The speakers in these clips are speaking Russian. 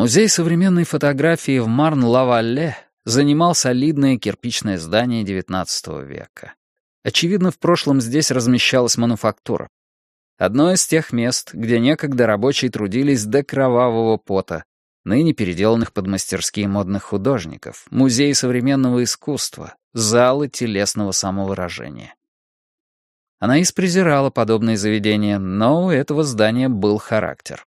Музей современной фотографии в Марн-Лавалле занимал солидное кирпичное здание XIX века. Очевидно, в прошлом здесь размещалась мануфактура. Одно из тех мест, где некогда рабочие трудились до кровавого пота, ныне переделанных под мастерские модных художников, музей современного искусства, залы телесного самовыражения. Анаис презирала подобные заведения, но у этого здания был характер.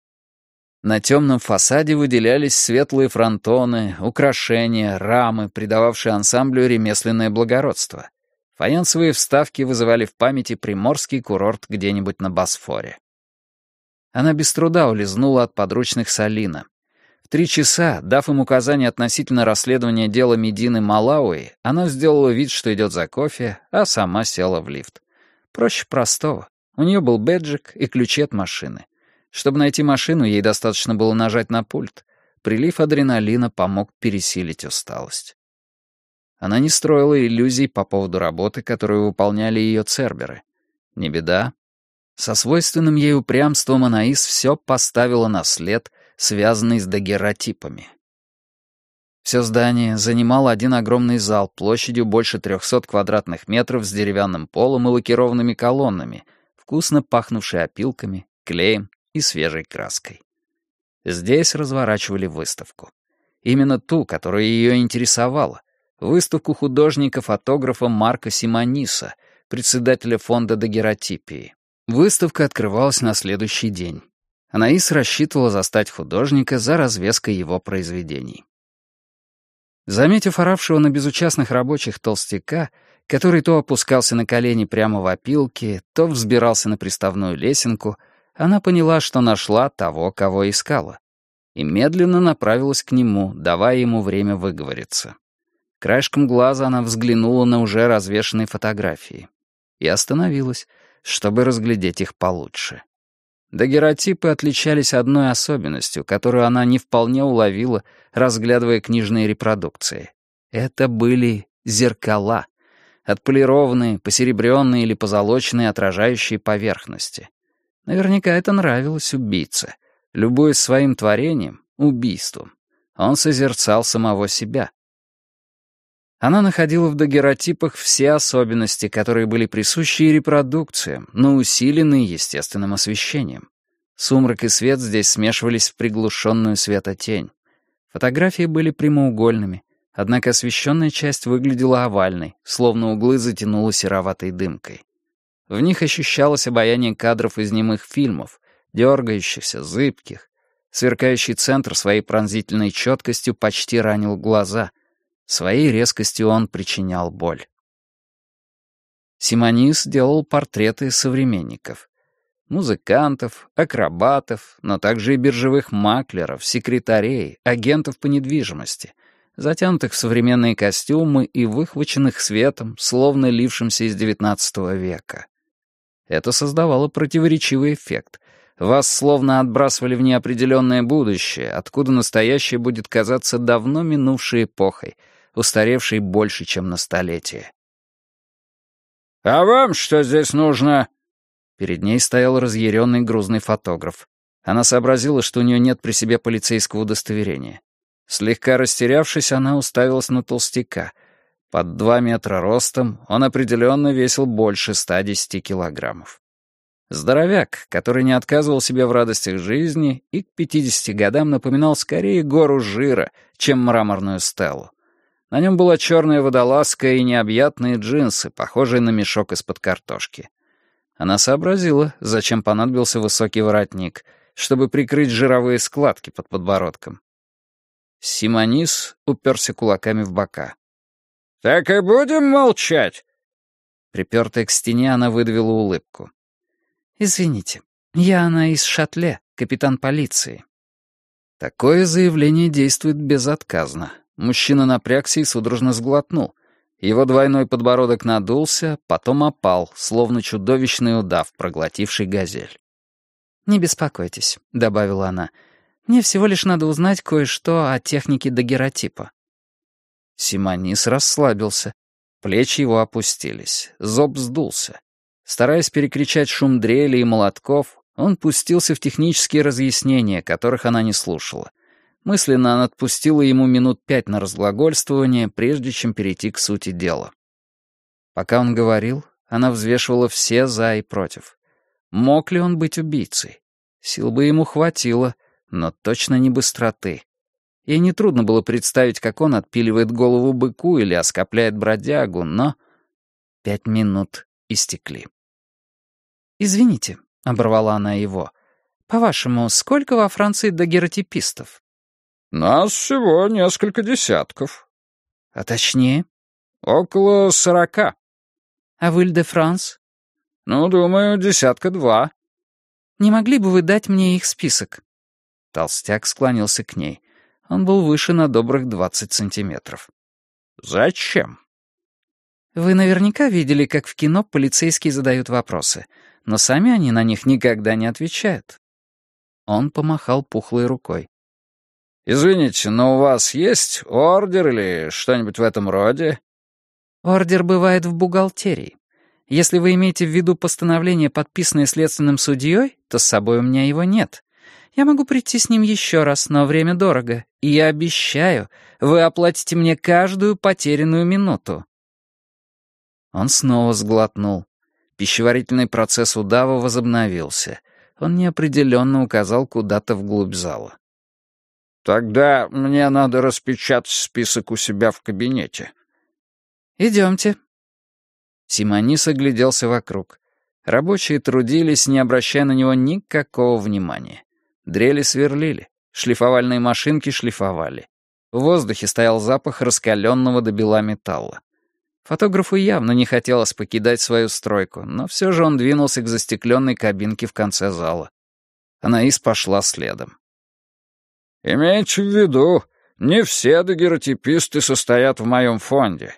На темном фасаде выделялись светлые фронтоны, украшения, рамы, придававшие ансамблю ремесленное благородство. Фаянсовые вставки вызывали в памяти приморский курорт где-нибудь на Босфоре. Она без труда улизнула от подручных Салина. В три часа, дав им указания относительно расследования дела Медины Малауи, она сделала вид, что идет за кофе, а сама села в лифт. Проще простого. У нее был бэджик и ключи от машины. Чтобы найти машину, ей достаточно было нажать на пульт. Прилив адреналина помог пересилить усталость. Она не строила иллюзий по поводу работы, которую выполняли ее церберы. Не беда. Со свойственным ей упрямством Анаис все поставила на след, связанный с дагеротипами. Все здание занимал один огромный зал площадью больше 300 квадратных метров с деревянным полом и лакированными колоннами, вкусно пахнувший опилками, клеем и свежей краской. Здесь разворачивали выставку. Именно ту, которая ее интересовала. Выставку художника-фотографа Марка Симониса, председателя фонда дагеротипии. Выставка открывалась на следующий день. Анаис рассчитывала застать художника за развеской его произведений. Заметив оравшего на безучастных рабочих толстяка, который то опускался на колени прямо в опилке, то взбирался на приставную лесенку — она поняла, что нашла того, кого искала, и медленно направилась к нему, давая ему время выговориться. Краешком глаза она взглянула на уже развешанные фотографии и остановилась, чтобы разглядеть их получше. Дагеротипы отличались одной особенностью, которую она не вполне уловила, разглядывая книжные репродукции. Это были зеркала, отполированные, посеребренные или позолоченные отражающие поверхности. Наверняка это нравилось убийце. Любуясь своим творением, убийством, он созерцал самого себя. Она находила в дагеротипах все особенности, которые были присущи и репродукциям, но усиленные естественным освещением. Сумрак и свет здесь смешивались в приглушенную светотень. Фотографии были прямоугольными, однако освещенная часть выглядела овальной, словно углы затянуло сероватой дымкой. В них ощущалось обаяние кадров из немых фильмов, дергающихся, зыбких. Сверкающий центр своей пронзительной четкостью почти ранил глаза. Своей резкостью он причинял боль. Симонис делал портреты современников. Музыкантов, акробатов, но также и биржевых маклеров, секретарей, агентов по недвижимости, затянутых в современные костюмы и выхваченных светом, словно лившимся из XIX века. Это создавало противоречивый эффект. Вас словно отбрасывали в неопределенное будущее, откуда настоящее будет казаться давно минувшей эпохой, устаревшей больше, чем на столетие. «А вам что здесь нужно?» Перед ней стоял разъяренный грузный фотограф. Она сообразила, что у нее нет при себе полицейского удостоверения. Слегка растерявшись, она уставилась на толстяка, под два метра ростом он определенно весил больше 110 килограммов. Здоровяк, который не отказывал себе в радостях жизни и к 50 годам напоминал скорее гору жира, чем мраморную стелу. На нем была черная водолазка и необъятные джинсы, похожие на мешок из-под картошки. Она сообразила, зачем понадобился высокий воротник, чтобы прикрыть жировые складки под подбородком. Симонис уперся кулаками в бока. «Так и будем молчать?» Припертая к стене, она выдавила улыбку. «Извините, я она из Шатле, капитан полиции». Такое заявление действует безотказно. Мужчина напрягся и судорожно сглотнул. Его двойной подбородок надулся, потом опал, словно чудовищный удав, проглотивший газель. «Не беспокойтесь», — добавила она. «Мне всего лишь надо узнать кое-что о технике дагеротипа. Симонис расслабился. Плечи его опустились. Зоб сдулся. Стараясь перекричать шум дрели и молотков, он пустился в технические разъяснения, которых она не слушала. Мысленно она отпустила ему минут пять на разглагольствование, прежде чем перейти к сути дела. Пока он говорил, она взвешивала все «за» и «против». Мог ли он быть убийцей? Сил бы ему хватило, но точно не быстроты. Ей нетрудно было представить, как он отпиливает голову быку или оскопляет бродягу, но... Пять минут истекли. «Извините», — оборвала она его, — «по-вашему, сколько во Франции дагеротипистов?» «Нас всего несколько десятков». «А точнее?» «Около сорока». «А в Иль-де-Франс?» «Ну, думаю, десятка два». «Не могли бы вы дать мне их список?» Толстяк склонился к ней. Он был выше на добрых двадцать сантиметров. «Зачем?» «Вы наверняка видели, как в кино полицейские задают вопросы, но сами они на них никогда не отвечают». Он помахал пухлой рукой. «Извините, но у вас есть ордер или что-нибудь в этом роде?» «Ордер бывает в бухгалтерии. Если вы имеете в виду постановление, подписанное следственным судьей, то с собой у меня его нет. Я могу прийти с ним еще раз, но время дорого, и я обещаю, вы оплатите мне каждую потерянную минуту». Он снова сглотнул. Пищеварительный процесс удава возобновился. Он неопределенно указал куда-то вглубь зала. «Тогда мне надо распечатать список у себя в кабинете». «Идемте». Симонис огляделся вокруг. Рабочие трудились, не обращая на него никакого внимания. Дрели сверлили, шлифовальные машинки шлифовали. В воздухе стоял запах раскаленного до бела металла. Фотографу явно не хотелось покидать свою стройку, но все же он двинулся к застекленной кабинке в конце зала. Анаис пошла следом. «Имейте в виду, не все дагеротиписты состоят в моем фонде».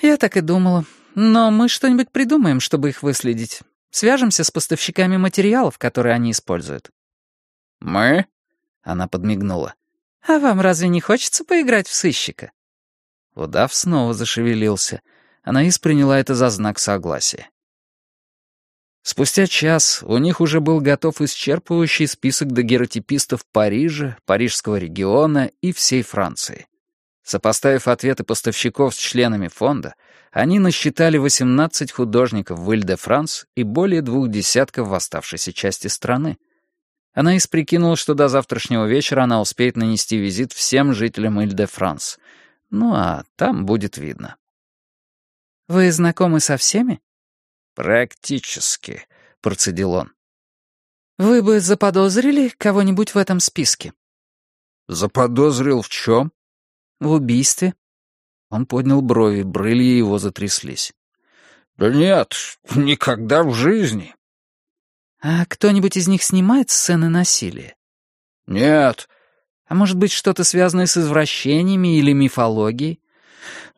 «Я так и думала. Но мы что-нибудь придумаем, чтобы их выследить. Свяжемся с поставщиками материалов, которые они используют». «Мы?» — она подмигнула. «А вам разве не хочется поиграть в сыщика?» Удав снова зашевелился. Анаис приняла это за знак согласия. Спустя час у них уже был готов исчерпывающий список дагеротипистов Парижа, Парижского региона и всей Франции. Сопоставив ответы поставщиков с членами фонда, они насчитали 18 художников в Иль-де-Франс и более двух десятков в оставшейся части страны. Она прикинула, что до завтрашнего вечера она успеет нанести визит всем жителям Иль-де-Франс. Ну а там будет видно. «Вы знакомы со всеми?» «Практически», — процедил он. «Вы бы заподозрили кого-нибудь в этом списке?» «Заподозрил в чем?» «В убийстве». Он поднял брови, брылья его затряслись. «Да нет, никогда в жизни». «А кто-нибудь из них снимает сцены насилия?» «Нет». «А может быть, что-то связанное с извращениями или мифологией?»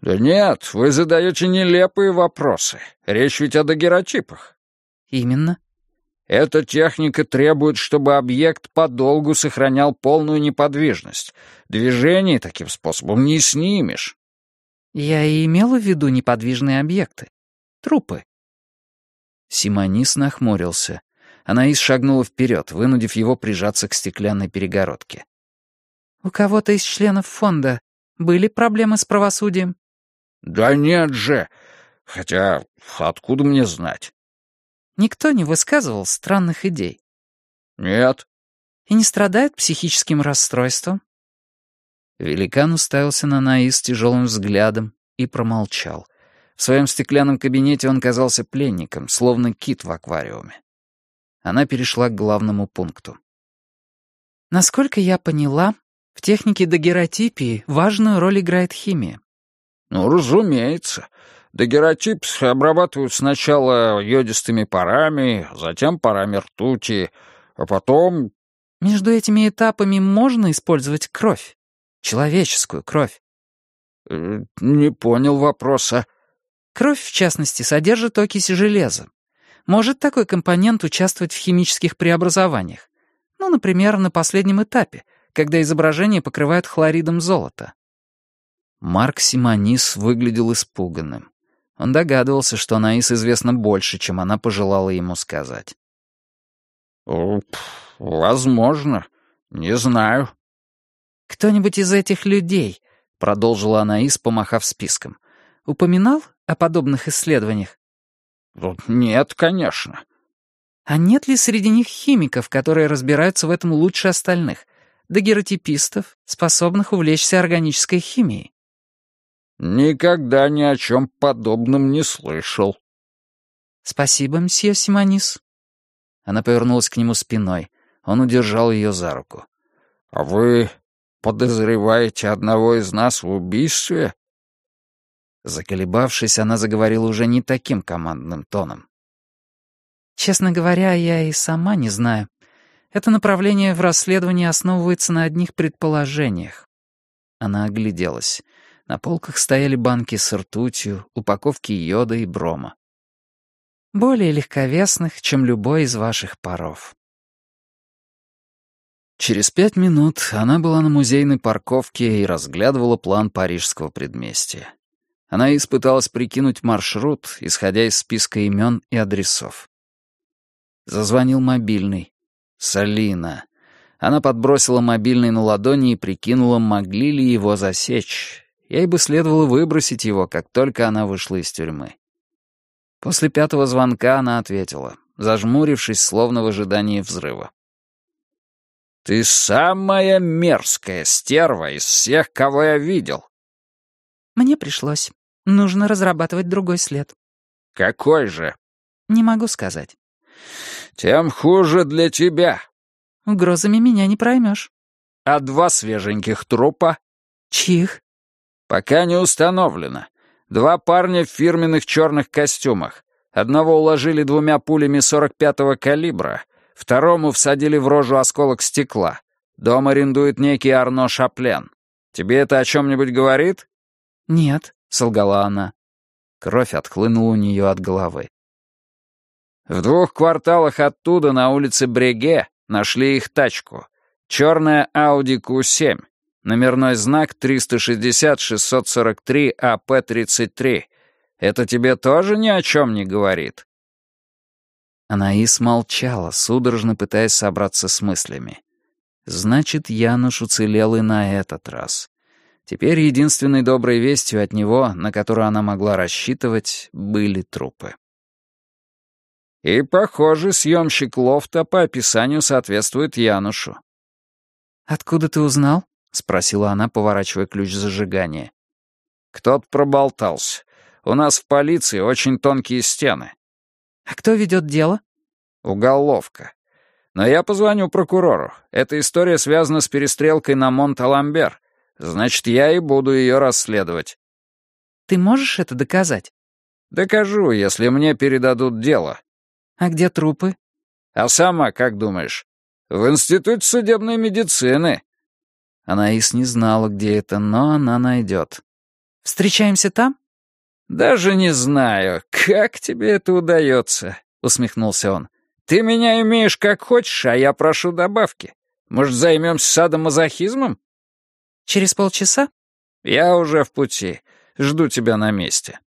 «Да нет, вы задаете нелепые вопросы. Речь ведь о дагеротипах». «Именно». «Эта техника требует, чтобы объект подолгу сохранял полную неподвижность. Движение таким способом не снимешь». «Я и имела в виду неподвижные объекты. Трупы». Симонис нахмурился. Анаис шагнула вперед, вынудив его прижаться к стеклянной перегородке. «У кого-то из членов фонда были проблемы с правосудием?» «Да нет же! Хотя откуда мне знать?» «Никто не высказывал странных идей?» «Нет». «И не страдает психическим расстройством?» Великан уставился на Наис тяжелым взглядом и промолчал. В своем стеклянном кабинете он казался пленником, словно кит в аквариуме. Она перешла к главному пункту. Насколько я поняла, в технике дагеротипии важную роль играет химия. Ну, разумеется. Дагеротип обрабатывают сначала йодистыми парами, затем парами ртути, а потом... Между этими этапами можно использовать кровь? Человеческую кровь? Э, не понял вопроса. Кровь, в частности, содержит окиси железа. Может такой компонент участвовать в химических преобразованиях? Ну, например, на последнем этапе, когда изображение покрывают хлоридом золота. Марк Симонис выглядел испуганным. Он догадывался, что Наис известно больше, чем она пожелала ему сказать. «Возможно. Не знаю». «Кто-нибудь из этих людей», — продолжила Анаис, помахав списком, «упоминал о подобных исследованиях?» «Нет, конечно». «А нет ли среди них химиков, которые разбираются в этом лучше остальных? Дагеротипистов, способных увлечься органической химией?» «Никогда ни о чем подобном не слышал». «Спасибо, мсье Симонис». Она повернулась к нему спиной. Он удержал ее за руку. «А вы подозреваете одного из нас в убийстве?» Заколебавшись, она заговорила уже не таким командным тоном. «Честно говоря, я и сама не знаю. Это направление в расследовании основывается на одних предположениях». Она огляделась. На полках стояли банки с ртутью, упаковки йода и брома. Более легковесных, чем любой из ваших паров. Через пять минут она была на музейной парковке и разглядывала план парижского предместья. Она испыталась прикинуть маршрут, исходя из списка имен и адресов. Зазвонил мобильный. Салина. Она подбросила мобильный на ладони и прикинула, могли ли его засечь. Ей бы следовало выбросить его, как только она вышла из тюрьмы. После пятого звонка она ответила, зажмурившись, словно в ожидании взрыва. «Ты самая мерзкая стерва из всех, кого я видел». «Мне пришлось. Нужно разрабатывать другой след». «Какой же?» «Не могу сказать». «Тем хуже для тебя». «Угрозами меня не проймешь». «А два свеженьких трупа?» «Чьих?» «Пока не установлено. Два парня в фирменных черных костюмах. Одного уложили двумя пулями 45-го калибра, Второму всадили в рожу осколок стекла. Дом арендует некий Арно Шаплен. Тебе это о чем-нибудь говорит?» «Нет», — солгала она. Кровь отхлынула у нее от головы. В двух кварталах оттуда, на улице Бреге, нашли их тачку. Черная Audi Q7. Номерной знак 360-643-АП-33. Это тебе тоже ни о чем не говорит? Анаис молчала, судорожно пытаясь собраться с мыслями. Значит, Януш уцелел и на этот раз. Теперь единственной доброй вестью от него, на которую она могла рассчитывать, были трупы. И, похоже, съемщик лофта по описанию соответствует Янушу. «Откуда ты узнал?» — спросила она, поворачивая ключ зажигания. «Кто-то проболтался. У нас в полиции очень тонкие стены. «А кто ведет дело?» «Уголовка. Но я позвоню прокурору. Эта история связана с перестрелкой на Монт-Аламбер. Значит, я и буду ее расследовать». «Ты можешь это доказать?» «Докажу, если мне передадут дело». «А где трупы?» «А сама как думаешь?» «В Институте судебной медицины». Анаис не знала, где это, но она найдет. «Встречаемся там?» «Даже не знаю, как тебе это удается», — усмехнулся он. «Ты меня имеешь как хочешь, а я прошу добавки. Может, займемся садомазохизмом?» «Через полчаса?» «Я уже в пути. Жду тебя на месте».